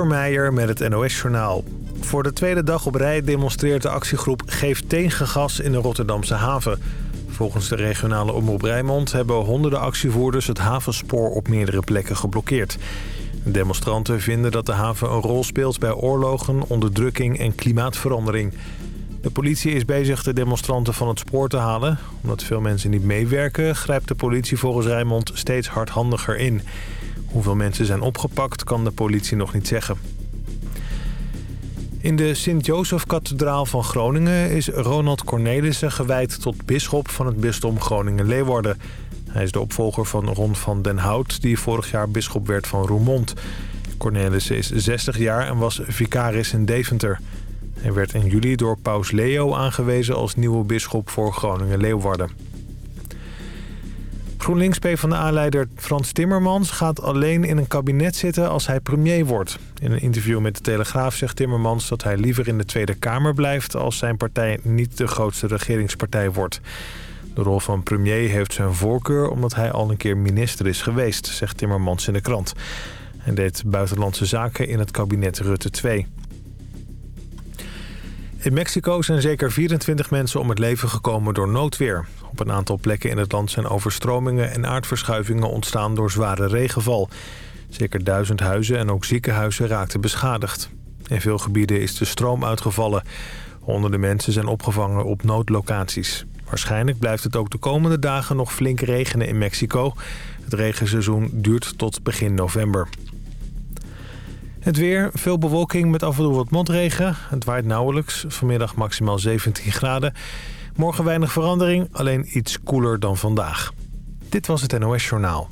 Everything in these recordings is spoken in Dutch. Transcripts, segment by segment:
Meijer met het NOS-journaal. Voor de tweede dag op rij demonstreert de actiegroep Geef Tegengas in de Rotterdamse haven. Volgens de regionale omroep Rijnmond hebben honderden actievoerders het havenspoor op meerdere plekken geblokkeerd. demonstranten vinden dat de haven een rol speelt bij oorlogen, onderdrukking en klimaatverandering. De politie is bezig de demonstranten van het spoor te halen. Omdat veel mensen niet meewerken, grijpt de politie volgens Rijnmond steeds hardhandiger in. Hoeveel mensen zijn opgepakt kan de politie nog niet zeggen. In de Sint-Jozef-kathedraal van Groningen is Ronald Cornelissen gewijd tot bisschop van het bisdom Groningen-Leeuwarden. Hij is de opvolger van Ron van den Hout, die vorig jaar bisschop werd van Roermond. Cornelissen is 60 jaar en was vicaris in Deventer. Hij werd in juli door paus Leo aangewezen als nieuwe bisschop voor Groningen-Leeuwarden. GroenLinks PvdA-leider Frans Timmermans gaat alleen in een kabinet zitten als hij premier wordt. In een interview met de Telegraaf zegt Timmermans dat hij liever in de Tweede Kamer blijft... als zijn partij niet de grootste regeringspartij wordt. De rol van premier heeft zijn voorkeur omdat hij al een keer minister is geweest, zegt Timmermans in de krant. Hij deed buitenlandse zaken in het kabinet Rutte 2. In Mexico zijn zeker 24 mensen om het leven gekomen door noodweer. Op een aantal plekken in het land zijn overstromingen en aardverschuivingen ontstaan door zware regenval. Zeker duizend huizen en ook ziekenhuizen raakten beschadigd. In veel gebieden is de stroom uitgevallen. Honderden mensen zijn opgevangen op noodlocaties. Waarschijnlijk blijft het ook de komende dagen nog flink regenen in Mexico. Het regenseizoen duurt tot begin november. Het weer, veel bewolking met af en toe wat motregen. Het waait nauwelijks, vanmiddag maximaal 17 graden. Morgen weinig verandering, alleen iets koeler dan vandaag. Dit was het NOS Journaal.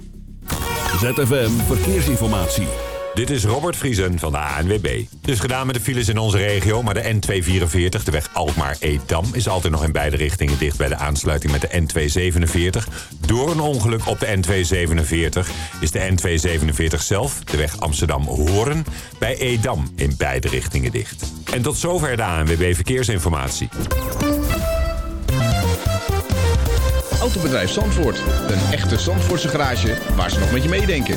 ZFM Verkeersinformatie. Dit is Robert Vriesen van de ANWB. Dus gedaan met de files in onze regio, maar de N244, de weg Alkmaar-Edam... is altijd nog in beide richtingen dicht bij de aansluiting met de N247. Door een ongeluk op de N247 is de N247 zelf, de weg Amsterdam-Hoorn... bij Edam in beide richtingen dicht. En tot zover de ANWB Verkeersinformatie. Autobedrijf Zandvoort. Een echte Zandvoortse garage waar ze nog met je meedenken.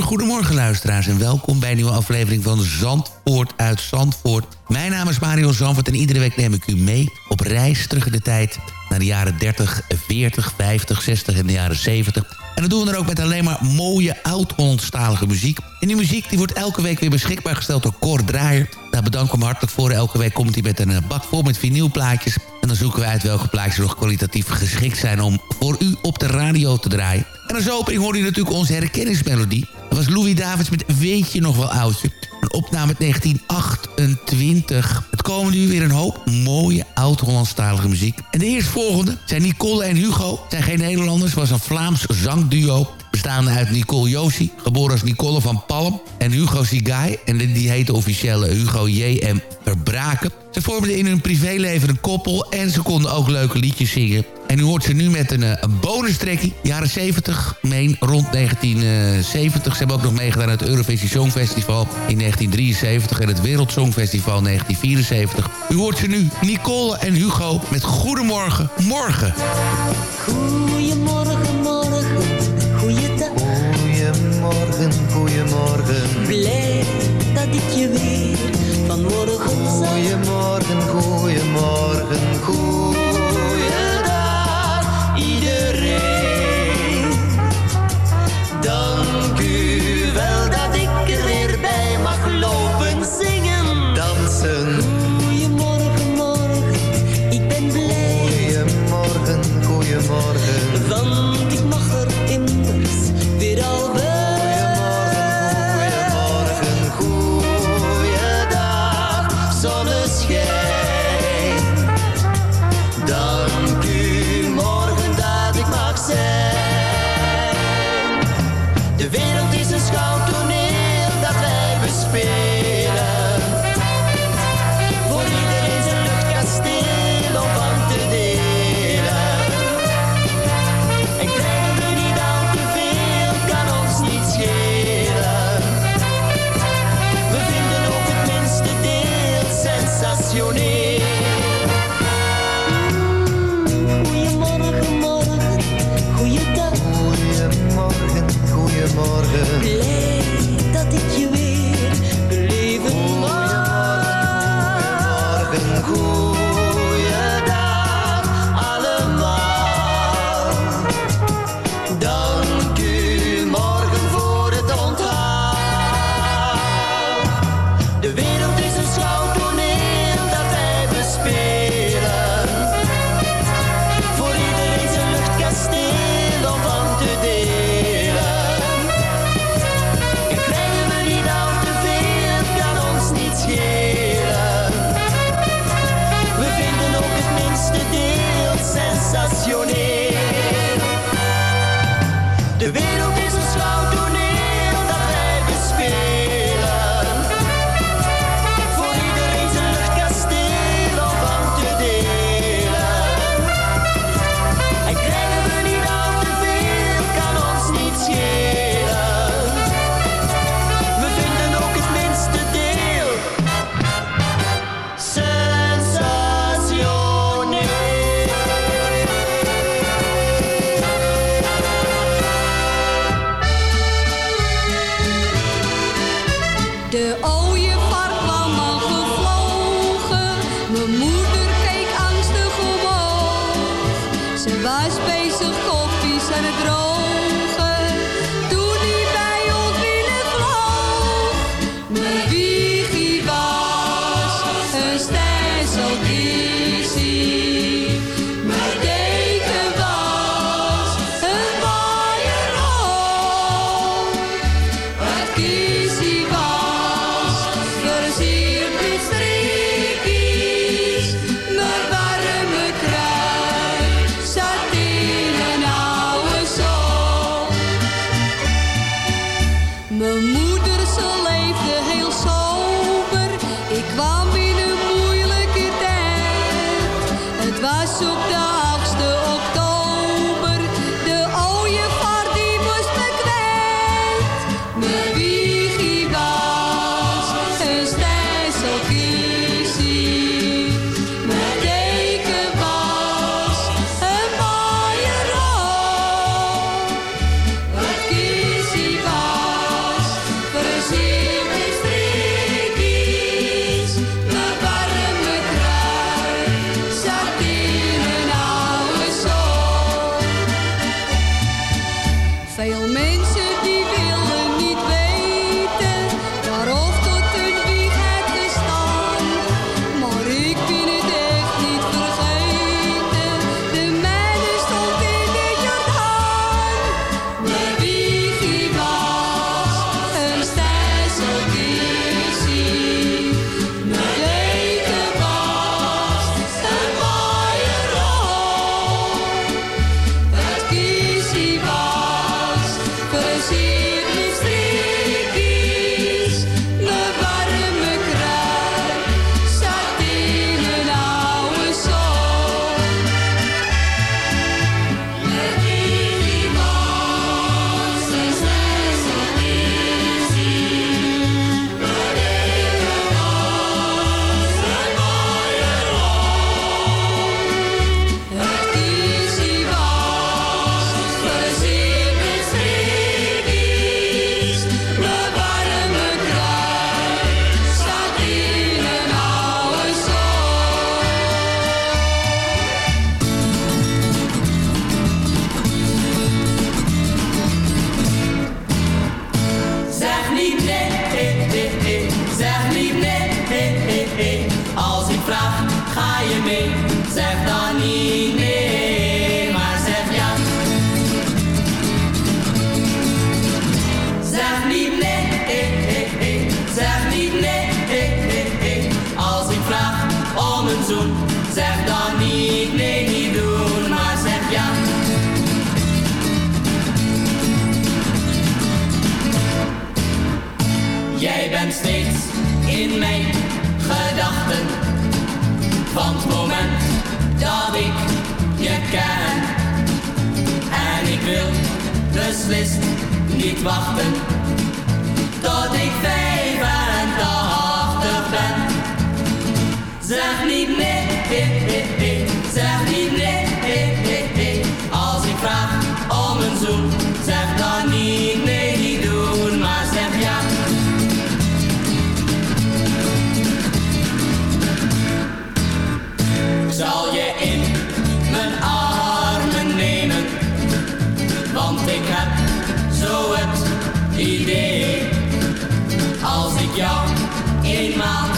goedemorgen luisteraars en welkom bij een nieuwe aflevering van Zandvoort uit Zandvoort. Mijn naam is Mario Zandvoort en iedere week neem ik u mee op reis terug in de tijd naar de jaren 30, 40, 50, 60 en de jaren 70. En dat doen we dan ook met alleen maar mooie oud-Hollandstalige muziek. En die muziek die wordt elke week weer beschikbaar gesteld door Cor Draaier. Daar bedank ik hem hartelijk voor. Elke week komt hij met een eh, bak vol met vinylplaatjes. En dan zoeken we uit welke plaatjes nog kwalitatief geschikt zijn om voor u op de radio te draaien. En als opening hoorde je natuurlijk onze herkenningsmelodie. Dat was Louis Davids met Weet je nog wel oudje. Een opname uit 1928. Het komen nu weer een hoop mooie oud-Hollandstalige muziek. En de eerstvolgende zijn Nicole en Hugo. Zijn geen Nederlanders, was een Vlaams zangduo. Bestaande uit Nicole Josie, geboren als Nicole van Palm. En Hugo Sigai, en die heette officieel Hugo J.M. Verbraken. Ze vormden in hun privéleven een koppel en ze konden ook leuke liedjes zingen. En u hoort ze nu met een, eh, een. Jaren 70, meen rond 1970. Ze hebben ook nog meegedaan aan het Eurovisie Songfestival in 1973... en het Wereld Songfestival in 1974. U hoort ze nu, Nicole en Hugo, met Goedemorgen Morgen. Goedemorgen, goedemorgen. Blij dat ik je weer vanmorgen zag. Goedemorgen, goedemorgen, goeiedag in mijn gedachten. Van het moment dat ik je ken. En ik wil beslist niet wachten. Tot ik 85 ben. Zeg niet nee, nee, nee, nee. zeg niet nee, nee, nee, nee. als ik vraag zal je in mijn armen nemen. Want ik heb zo het idee, als ik jou eenmaal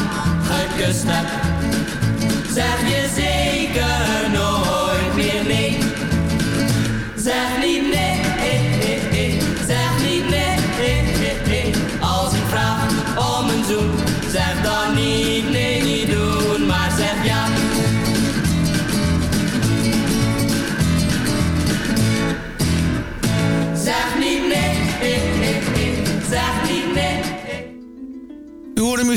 gekust heb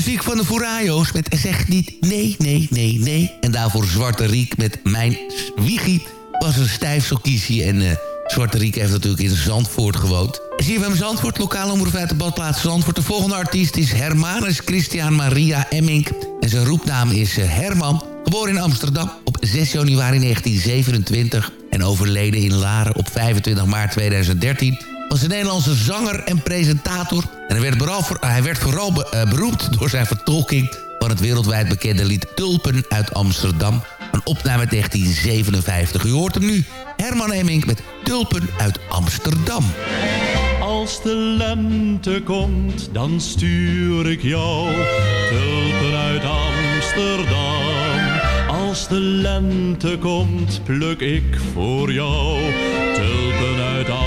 muziek van de Furayos met Zeg niet nee, nee, nee, nee. En daarvoor Zwarte Riek met Mijn Wiegie was een stijf stijfselkiesie. En uh, Zwarte Riek heeft natuurlijk in Zandvoort gewoond. CFM Zandvoort, lokale omroep uit de badplaats Zandvoort. De volgende artiest is Hermanus Christian Maria Emmink. En zijn roepnaam is eh, Herman. Geboren in Amsterdam op 6 januari 1927. En overleden in Laren op 25 maart 2013 was een Nederlandse zanger en presentator. En hij werd, vooral, hij werd vooral eh, beroemd door zijn vertolking van het wereldwijd bekende lied Tulpen uit Amsterdam. Een opname 1957. U hoort hem nu. Herman Hemming met Tulpen uit Amsterdam. Als de lente komt, dan stuur ik jou tulpen uit Amsterdam. Als de lente komt, pluk ik voor jou tulpen uit Amsterdam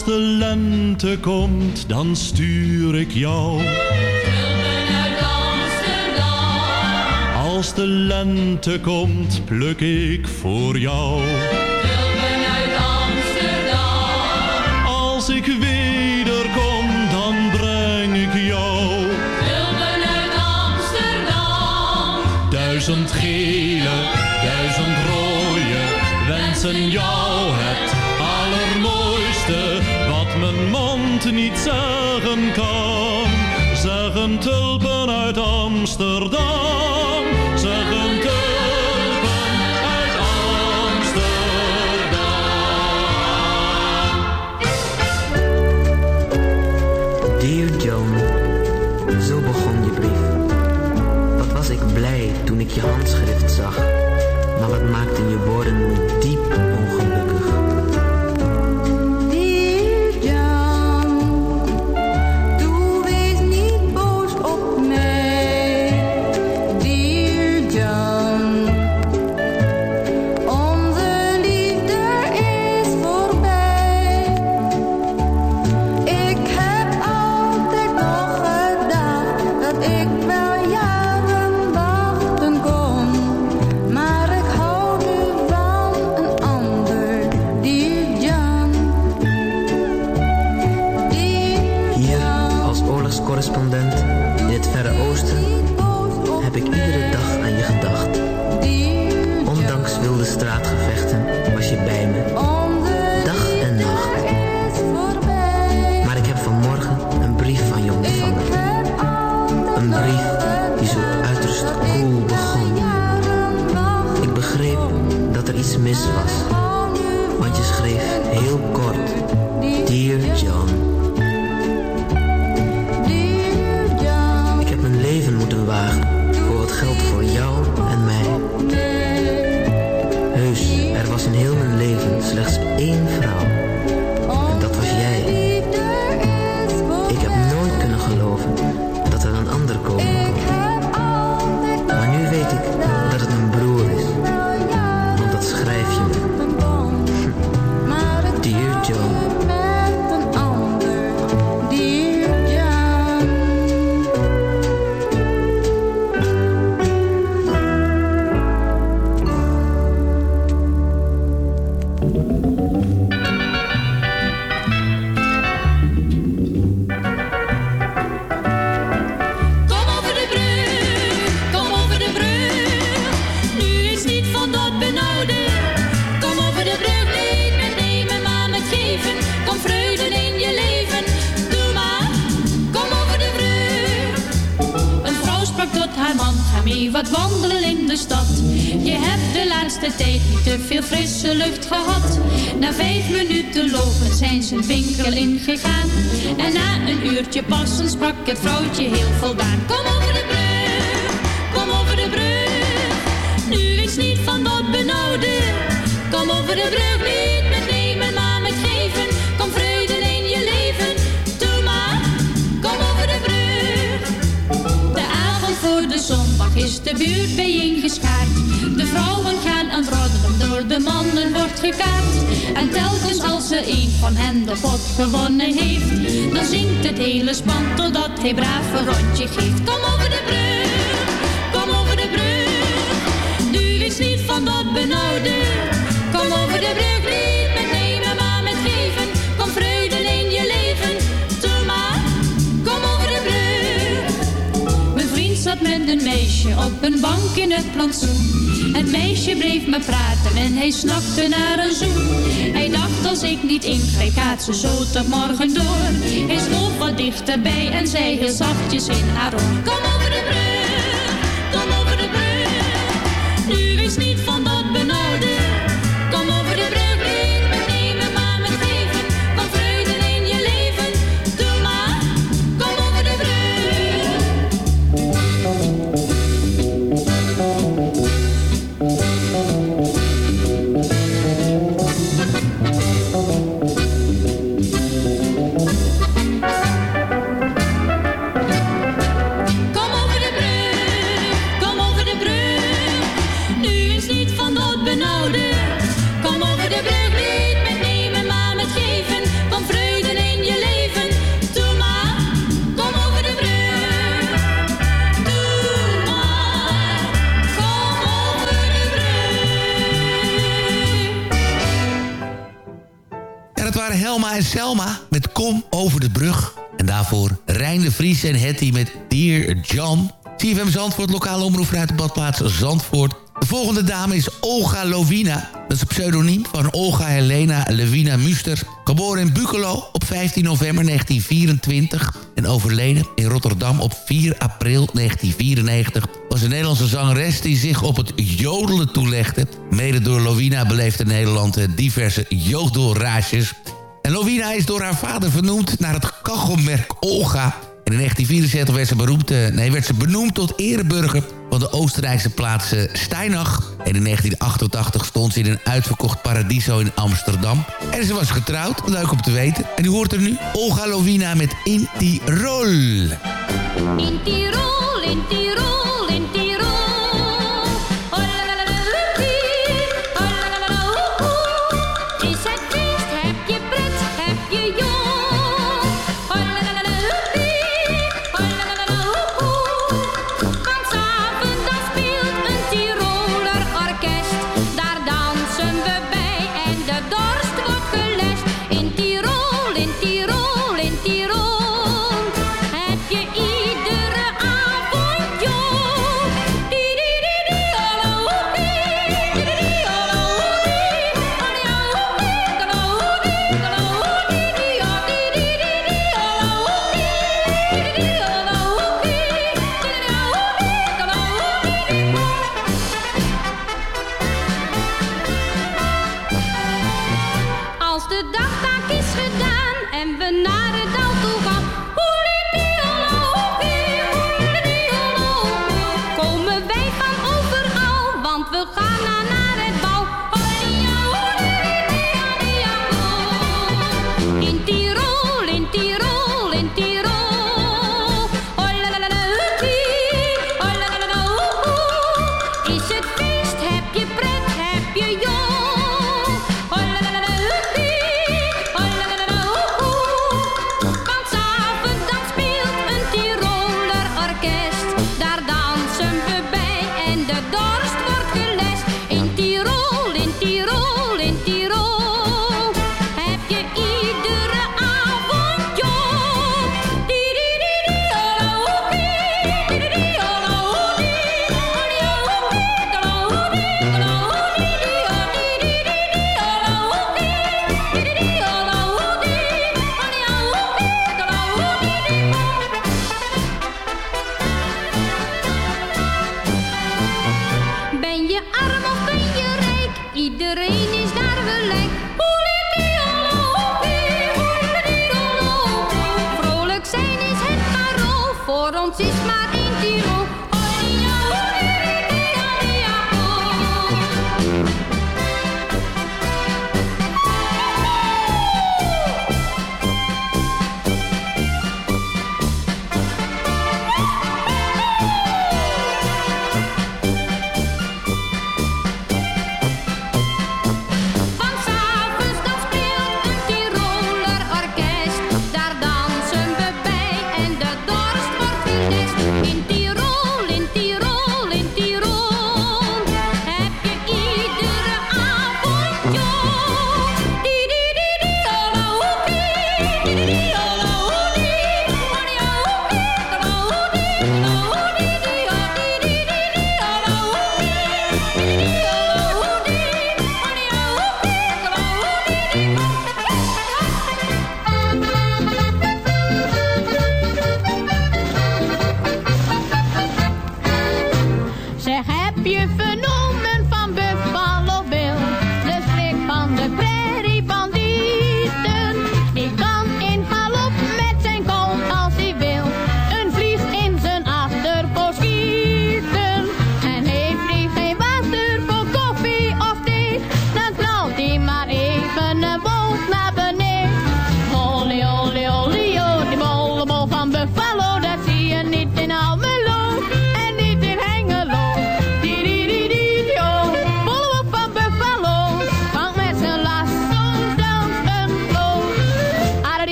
Als de lente komt, dan stuur ik jou. Als de lente komt, pluk ik voor jou. Als ik tulpen uit Amsterdam. Zeggen tulpen uit Amsterdam. Dear John, zo begon je brief. Wat was ik blij toen ik je handschrift zag. Maar wat maakten je woorden me diep ongelukkig. gewonnen heeft. Dan zingt het hele span totdat hij braaf een rondje geeft. op een bank in het plantsoen. Het meisje bleef me praten en hij snakte naar een zoen. Hij dacht als ik niet ingreep, gaat ze zo tot morgen door. Hij stond wat dichterbij en zei heel zachtjes in haar oor. Kom En en Hetty met Dear John. CFM Zandvoort, lokale omroep uit de badplaats Zandvoort. De volgende dame is Olga Lovina. Dat is een pseudoniem van Olga Helena Levina Muster. Geboren in Bukelo op 15 november 1924 en overleden in Rotterdam op 4 april 1994... was een Nederlandse zangeres die zich op het jodelen toelegde. Mede door Lovina beleefde Nederland eh, diverse jodelraasjes. En Lovina is door haar vader vernoemd naar het kachelmerk Olga... In 1974 werd ze, eh, nee, werd ze benoemd tot ereburger van de Oostenrijkse plaats eh, Steinach. En in 1988 stond ze in een uitverkocht paradiso in Amsterdam. En ze was getrouwd, leuk om te weten. En u hoort er nu Olga Lovina met In Tirol. In Tirol, in Tirol.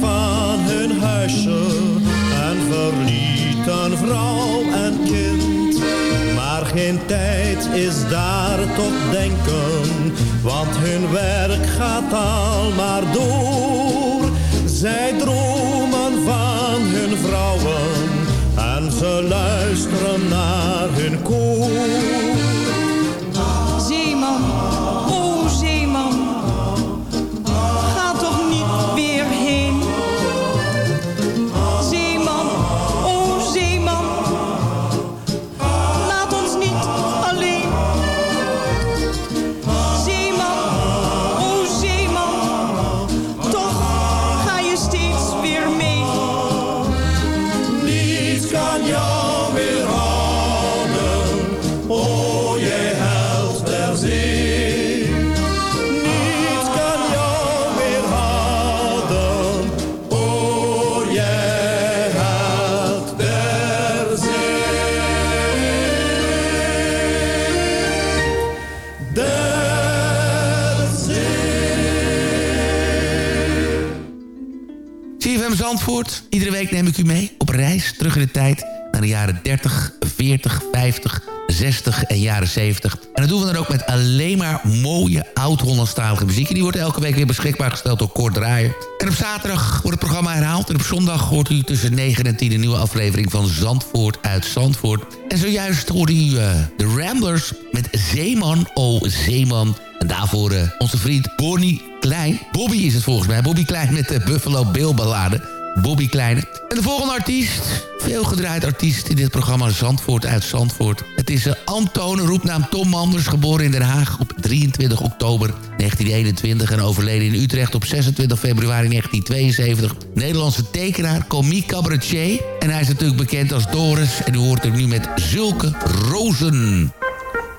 van hun huisje en verlieten vrouw en kind. Maar geen tijd is daar tot denken, want hun werk gaat al maar door. Zij dromen van hun vrouwen en ze luisteren naar hun koor. Iedere week neem ik u mee op reis terug in de tijd... naar de jaren 30, 40, 50, 60 en jaren 70. En dat doen we dan ook met alleen maar mooie oud-Hollandstalige muziek. En die wordt elke week weer beschikbaar gesteld door Kort Draaier. En op zaterdag wordt het programma herhaald. En op zondag hoort u tussen 9 en 10 een nieuwe aflevering van Zandvoort uit Zandvoort. En zojuist hoorde u de Ramblers met Zeeman, oh Zeeman... En daarvoor uh, onze vriend Bonnie Klein. Bobby is het volgens mij. Bobby Klein met de Buffalo Bill ballade. Bobby Kleine. En de volgende artiest, veel gedraaid artiest in dit programma Zandvoort uit Zandvoort. Het is uh, Anton, roepnaam Tom Manders, geboren in Den Haag op 23 oktober 1921... en overleden in Utrecht op 26 februari 1972. Nederlandse tekenaar, komiek, cabaretier. En hij is natuurlijk bekend als Doris en u hoort hem nu met Zulke Rozen.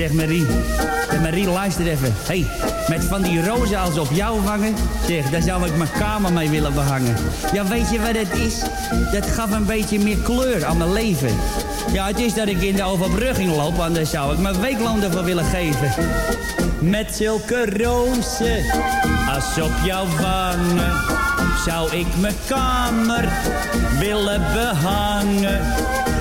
Zeg Marie, zeg Marie luister even. hey, met van die rozen als op jou wangen. Zeg, daar zou ik mijn kamer mee willen behangen. Ja, weet je wat het is? Dat gaf een beetje meer kleur aan mijn leven. Ja, het is dat ik in de overbrugging loop, anders zou ik mijn weekloon ervoor willen geven. Met zulke rozen als op jouw wangen zou ik mijn kamer willen behangen.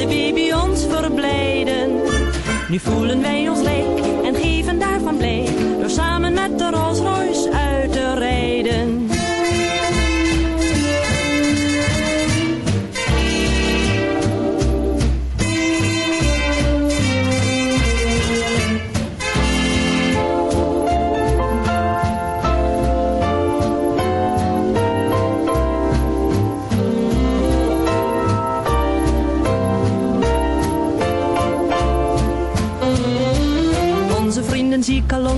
De baby ons verblijden. Nu voelen wij ons leek en geven daarvan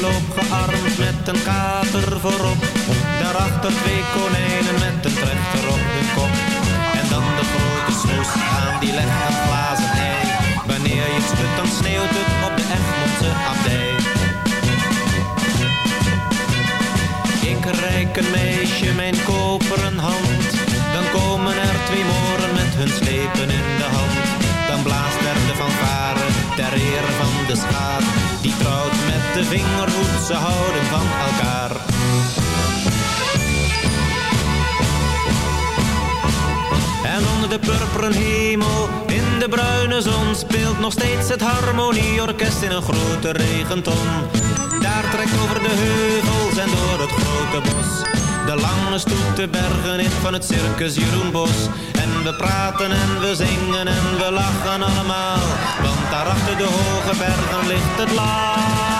loop gearmd met een kater voorop. Daarachter twee konijnen met een trechter op de kop. En dan de grote snoes aan die legt een glazen ei. Wanneer je schudt dan sneeuwt het op de Egmondse abdij. Ik reik een meisje mijn koperen hand. Dan komen er twee moren met hun slepen in de hand. Dan blaast er de fanfare ter ere van de schaar. De vingerhoed, ze houden van elkaar. En onder de purperen hemel, in de bruine zon Speelt nog steeds het harmonieorkest in een grote regenton. Daar trekt over de heuvels en door het grote bos De lange stoet de bergen in van het circus Jeroen Bos. En we praten en we zingen en we lachen allemaal Want daar achter de hoge bergen ligt het land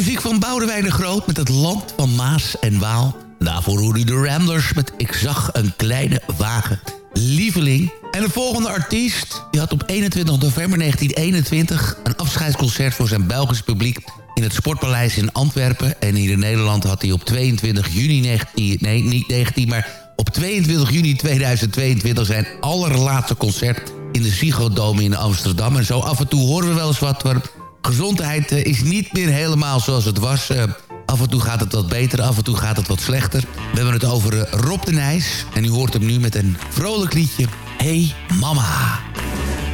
muziek van Boudewijn de Groot met het land van Maas en Waal. Daarvoor hoorde u de Ramblers met Ik zag een kleine wagen. Lieveling. En de volgende artiest die had op 21 november 1921... een afscheidsconcert voor zijn Belgisch publiek in het Sportpaleis in Antwerpen. En hier in Nederland had hij op 22 juni 19... Nee, niet 19, maar op 22 juni 2022 zijn allerlaatste concert... in de Ziggo in Amsterdam. En zo af en toe horen we wel eens wat... Waar gezondheid eh, is niet meer helemaal zoals het was... Eh, Af en toe gaat het wat beter, af en toe gaat het wat slechter. We hebben het over eh, Rob de Nijs. En u hoort hem nu met een vrolijk liedje. Hey mama.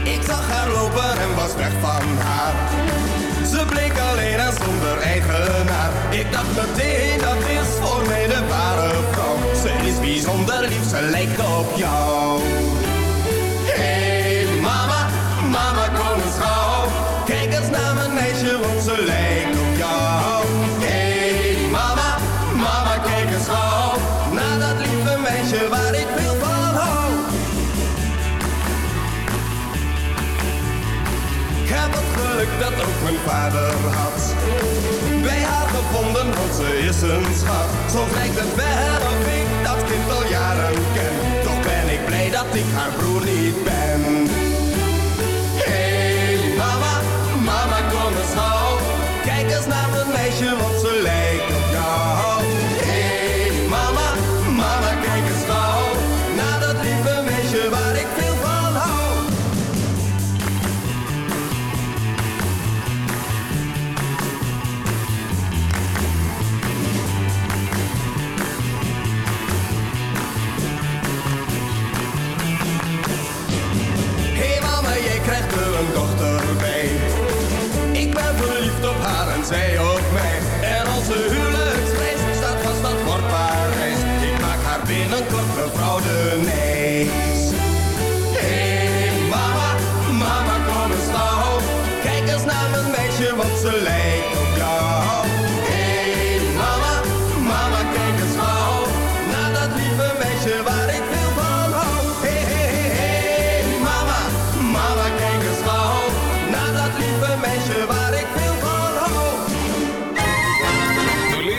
Ik zag haar lopen en was weg van haar. Ze bleek alleen en zonder eigenaar. Ik dacht meteen, dat is voor mij de ware vrouw. Ze is bijzonder lief, ze lijkt op jou. Hey mama, mama kom eens gauw. Kijk eens naar mijn meisje, want ze lijkt op jou. Hey mama, mama kijk eens gauw. Naar dat lieve meisje geluk dat ook mijn vader had. Bij haar gevonden, want ze is een schat. Zo lijkt het wel of ik dat kind al jaren ken. Toch ben ik blij dat ik haar broer niet ben. Hey mama, mama kom eens gauw. Kijk eens naar mijn meisje, want ze lijkt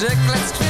Ze kletst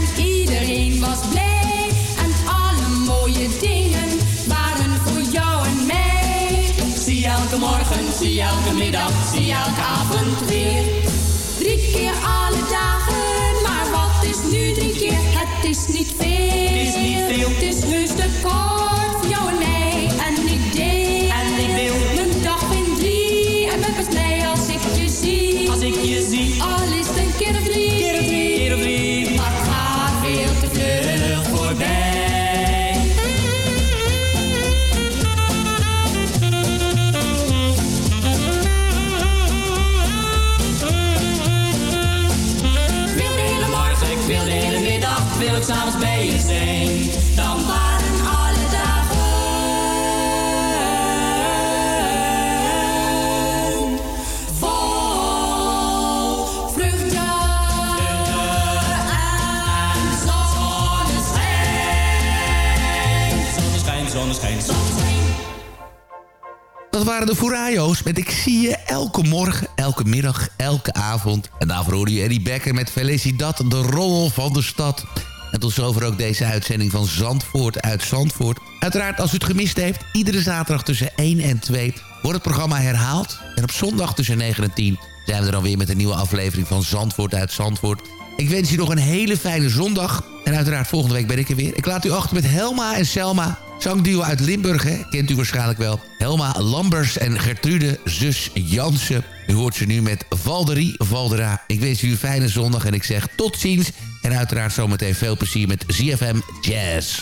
elke middag, zie elke avond weer. Drie keer alle dagen, maar wat is nu drie keer? Het is niet veel. Het is niet veel. Het is heus te kort waren de Furayo's met Ik zie je elke morgen, elke middag, elke avond. En daarvoor hoorde je Eddie Becker met Felicidad, de rol van de stad. En tot zover ook deze uitzending van Zandvoort uit Zandvoort. Uiteraard, als u het gemist heeft, iedere zaterdag tussen 1 en 2 wordt het programma herhaald. En op zondag tussen 9 en 10 zijn we er dan weer met een nieuwe aflevering van Zandvoort uit Zandvoort. Ik wens u nog een hele fijne zondag. En uiteraard volgende week ben ik er weer. Ik laat u achter met Helma en Selma. Zangduo uit Limburg, hè? kent u waarschijnlijk wel. Helma Lambers en Gertrude, zus Jansen. U hoort ze nu met Valderie Valdera. Ik wens u een fijne zondag en ik zeg tot ziens. En uiteraard zometeen veel plezier met ZFM Jazz.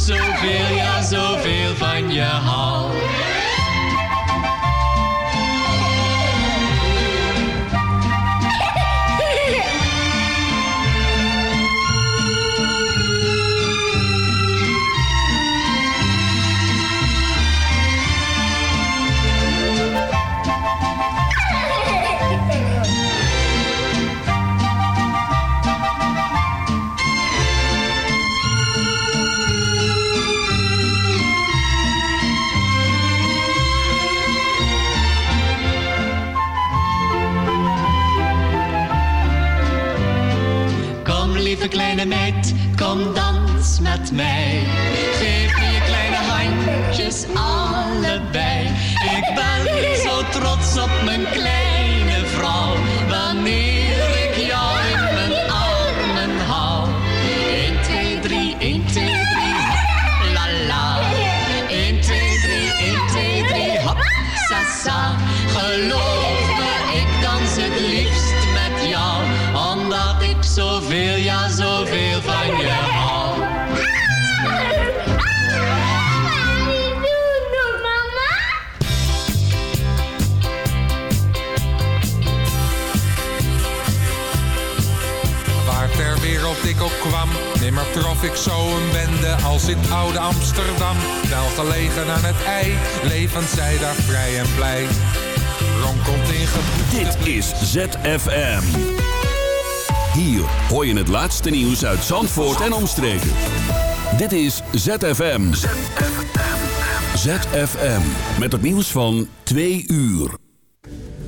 Zoveel, ja zoveel van je hou. Kleine meid, kom dans met mij. Nimmer trof ik zo een bende als in oude Amsterdam. Wel gelegen aan het ei, levend zij daar vrij en blij. Ronkelt in geboekte Dit is ZFM. Hier hoor je het laatste nieuws uit Zandvoort en omstreken. Dit is ZFM. ZFM. Met het nieuws van 2 uur.